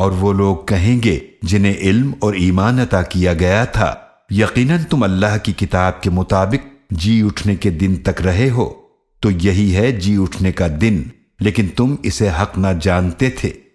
और वो लोग कहेंगे, जिन्हें इल्म और ईमान अता किया गया था, यकीनन तुम अल्लाह की किताब के मुताबिक जी उठने के दिन तक रहे हो। तो यही है जी उठने का दिन, लेकिन तुम इसे हक ना जानते थे।